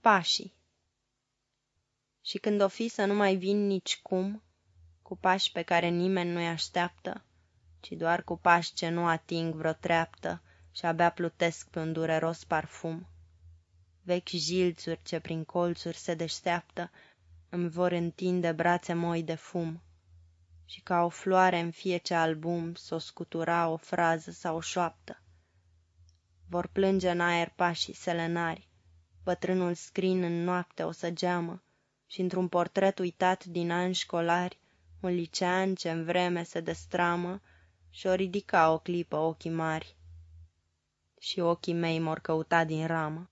Pașii. Și când o fi să nu mai vin nici cum, Cu pași pe care nimeni nu-i așteaptă, Ci doar cu pași ce nu ating vreo treaptă Și abia plutesc pe un dureros parfum, Vechi jilțuri ce prin colțuri se deșteaptă Îmi vor întinde brațe moi de fum, Și ca o floare în fie ce album S-o scutura o frază sau o șoaptă. Vor plânge în aer pașii selenari, Bătrânul scrin în noapte o săgeamă, Și într-un portret uitat din ani școlari, Un licean ce-n vreme se destramă, Și-o ridica o clipă ochii mari. Și ochii mei m-or căuta din ramă.